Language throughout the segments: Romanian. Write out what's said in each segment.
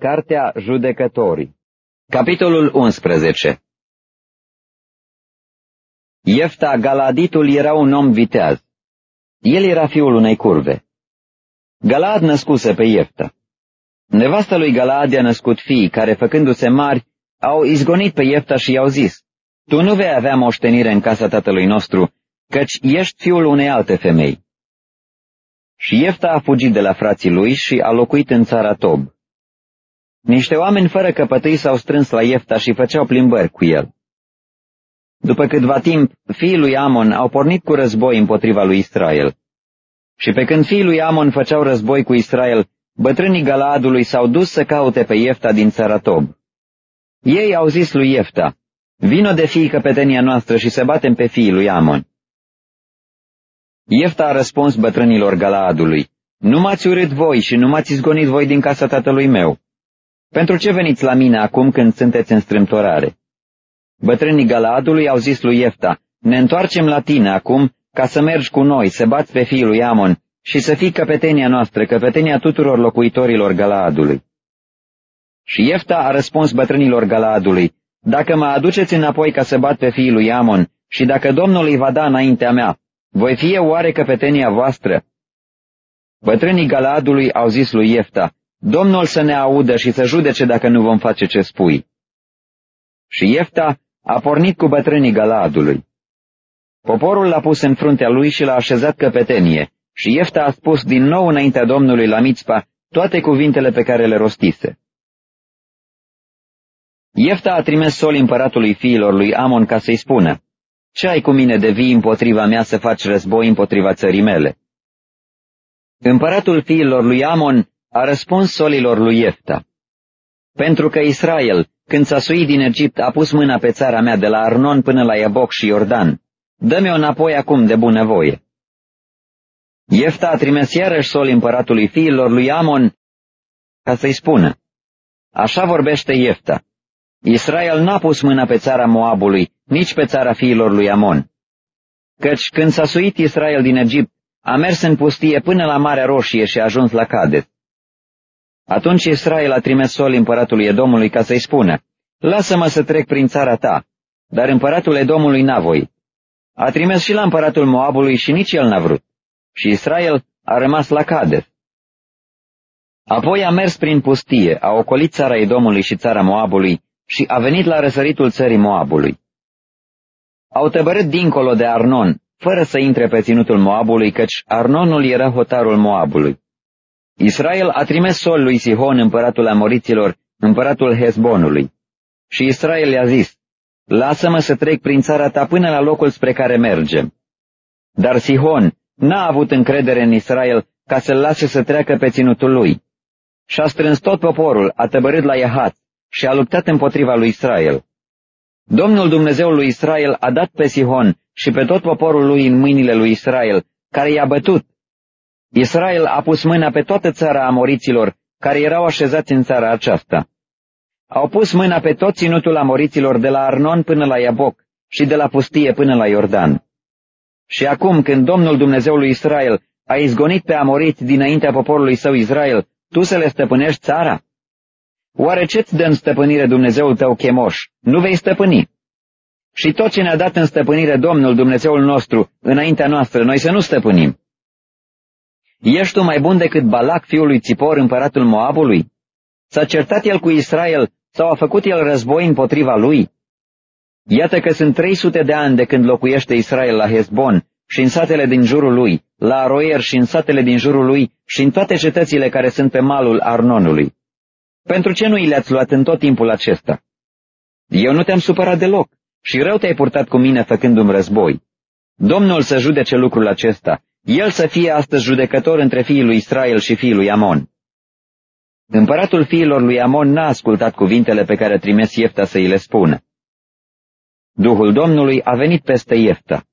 Cartea Judecătorii Capitolul 11 Iefta Galaditul era un om viteaz. El era fiul unei curve. Galad născuse pe Iefta. Nevasta lui Galad a născut fii care, făcându-se mari, au izgonit pe Iefta și i-au zis, Tu nu vei avea moștenire în casa tatălui nostru, căci ești fiul unei alte femei. Și Iefta a fugit de la frații lui și a locuit în țara Tob. Niște oameni fără căpătâi s-au strâns la Iefta și făceau plimbări cu el. După câtva timp, fiii lui Amon au pornit cu război împotriva lui Israel. Și pe când fiii lui Amon făceau război cu Israel, bătrânii Galaadului s-au dus să caute pe Iefta din țara Tob. Ei au zis lui Iefta, vino de fii căpetenia noastră și să batem pe fiii lui Amon. Iefta a răspuns bătrânilor Galaadului, nu m-ați urât voi și nu m-ați izgonit voi din casa tatălui meu. Pentru ce veniți la mine acum când sunteți în strâmtorare? Bătrânii Galaadului au zis lui Iefta, ne întoarcem la tine acum ca să mergi cu noi, să bați pe fiul lui Amon și să fii căpetenia noastră, căpetenia tuturor locuitorilor Galaadului. Și Iefta a răspuns bătrânilor Galaadului, dacă mă aduceți înapoi ca să bat pe fiul lui Amon și dacă Domnul îi va da înaintea mea, voi fi eu oare căpetenia voastră? Bătrânii Galaadului au zis lui Iefta, Domnul să ne audă și să judece dacă nu vom face ce spui. Și Iefta a pornit cu bătrânii Galaadului. Poporul l-a pus în fruntea lui și l-a așezat căpetenie, și Iefta a spus din nou înaintea Domnului la Mitzpa toate cuvintele pe care le rostise. Iefta a trimis sol împăratului fiilor lui Amon ca să-i spună, Ce ai cu mine de vii împotriva mea să faci război împotriva țării mele? Împăratul fiilor lui Amon a răspuns solilor lui Iefta. Pentru că Israel, când s-a suit din Egipt, a pus mâna pe țara mea de la Arnon până la Iaboc și Iordan. Dă-mi-o înapoi acum de bunăvoie. Iefta a trimis iarăși sol împăratului fiilor lui Amon ca să-i spună. Așa vorbește Iefta. Israel n-a pus mâna pe țara Moabului, nici pe țara fiilor lui Amon. Căci când s-a suit Israel din Egipt, a mers în pustie până la Marea Roșie și a ajuns la Cades. Atunci Israel a trimis sol împăratului Edomului ca să-i spună, Lasă-mă să trec prin țara ta, dar împăratul Edomului n-a voit. A trimis și la împăratul Moabului și nici el n-a vrut. Și Israel a rămas la Cades. Apoi a mers prin pustie, a ocolit țara Edomului și țara Moabului și a venit la răsăritul țării Moabului. Au tăbărât dincolo de Arnon, fără să intre pe ținutul Moabului, căci Arnonul era hotarul Moabului. Israel a trimis sol lui Sihon, împăratul Amoriților, împăratul Hezbonului. Și Israel i-a zis, Lasă-mă să trec prin țara ta până la locul spre care mergem. Dar Sihon n-a avut încredere în Israel ca să-l lase să treacă pe ținutul lui. Și-a strâns tot poporul, a tăbărât la Iahat și a luptat împotriva lui Israel. Domnul Dumnezeul lui Israel a dat pe Sihon și pe tot poporul lui în mâinile lui Israel, care i-a bătut. Israel a pus mâna pe toată țara amoriților, care erau așezați în țara aceasta. Au pus mâna pe tot ținutul amoriților de la Arnon până la Iaboc și de la pustie până la Iordan. Și acum, când Domnul Dumnezeului Israel a izgonit pe amoriți dinaintea poporului său Israel, tu să le stăpânești țara? Oare ce-ți dă în stăpânire Dumnezeul tău chemoș? Nu vei stăpâni. Și tot ce ne-a dat în stăpânire Domnul Dumnezeul nostru, înaintea noastră, noi să nu stăpânim. Ești tu mai bun decât Balac, fiul lui Țipor, împăratul Moabului? S-a certat el cu Israel sau a făcut el război împotriva lui? Iată că sunt 300 de ani de când locuiește Israel la Hezbon și în satele din jurul lui, la Aroer și în satele din jurul lui și în toate cetățile care sunt pe malul Arnonului. Pentru ce nu i le-ați luat în tot timpul acesta? Eu nu te-am supărat deloc și rău te-ai purtat cu mine făcându-mi război. Domnul să judece lucrul acesta, el să fie astăzi judecător între fiii lui Israel și fiii lui Amon. Împăratul fiilor lui Amon n-a ascultat cuvintele pe care trimis Iefta să îi le spună. Duhul Domnului a venit peste Iefta.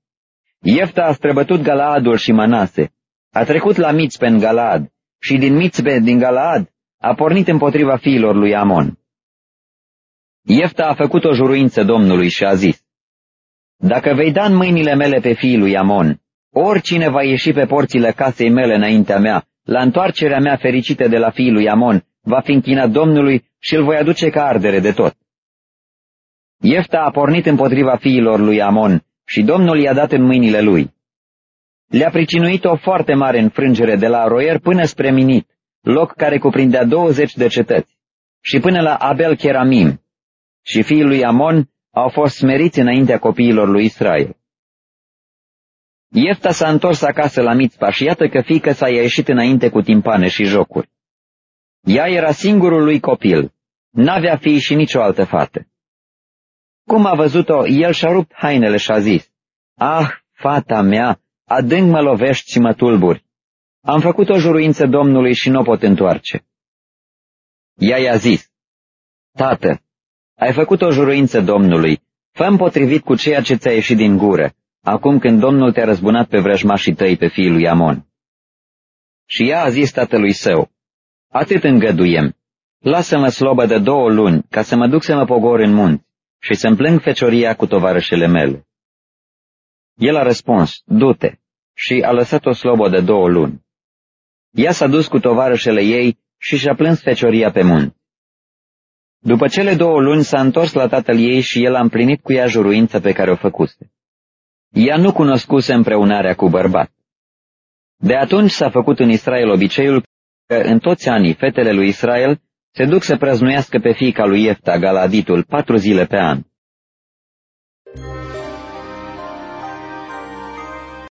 Iefta a străbătut Galaadul și Manase, a trecut la Mitzpe în Galaad și din Mitzpe din Galaad a pornit împotriva fiilor lui Amon. Iefta a făcut o juruință Domnului și a zis, Dacă vei da în mâinile mele pe fiii lui Amon, oricine va ieși pe porțile casei mele înaintea mea, la întoarcerea mea fericită de la fiii lui Amon, va fi închinat Domnului și îl voi aduce ca ardere de tot. Iefta a pornit împotriva fiilor lui Amon și Domnul i-a dat în mâinile lui. Le-a pricinuit o foarte mare înfrângere de la Roier până spre Minit, loc care cuprindea 20 de cetăți, și până la Abel Cheramim, și fiii lui Amon au fost smeriți înaintea copiilor lui Israel. Iefta s-a întors acasă la Mitzpa și iată că fiică s-a ieșit înainte cu timpane și jocuri. Ea era singurul lui copil, n-avea fii și nicio altă fată. Cum a văzut-o, el și-a rupt hainele și a zis, Ah, fata mea, adânc mă lovești și mă tulburi. Am făcut o juruință Domnului și nu o pot întoarce. Ea i-a zis, Tată, ai făcut o juruință Domnului, fă potrivit cu ceea ce ți-a ieșit din gură, acum când Domnul te-a răzbunat pe vrăjmașii tăi pe fiul lui Amon. Și ea a zis tatălui său, Atât îngăduiem, lasă-mă slobă de două luni, ca să mă duc să mă pogor în munți și să-mi plâng fecioria cu tovarășele mele. El a răspuns, du-te, și a lăsat-o slobă de două luni. Ea s-a dus cu tovarășele ei și și-a plâns fecioria pe munți. După cele două luni s-a întors la tatăl ei și el a împlinit cu ea juruința pe care o făcuse. Ea nu cunoscuse împreunarea cu bărbat. De atunci s-a făcut în Israel obiceiul că în toți anii fetele lui Israel se duc să prăznuiască pe fiica lui Iefta, Galaditul, patru zile pe an.